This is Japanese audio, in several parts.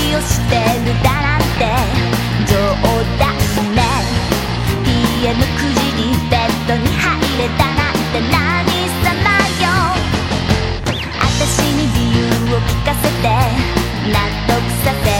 きをしてるだなんて冗談ね PM9 時にベッドに入れたなんて何様。よ私に理由を聞かせて納得させて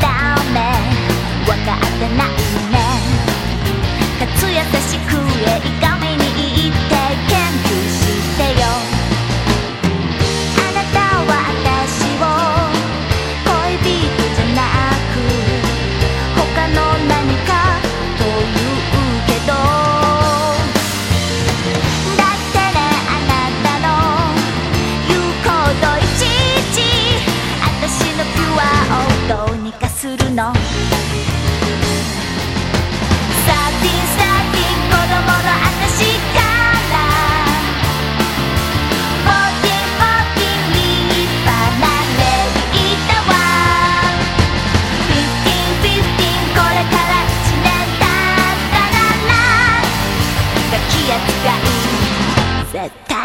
down man.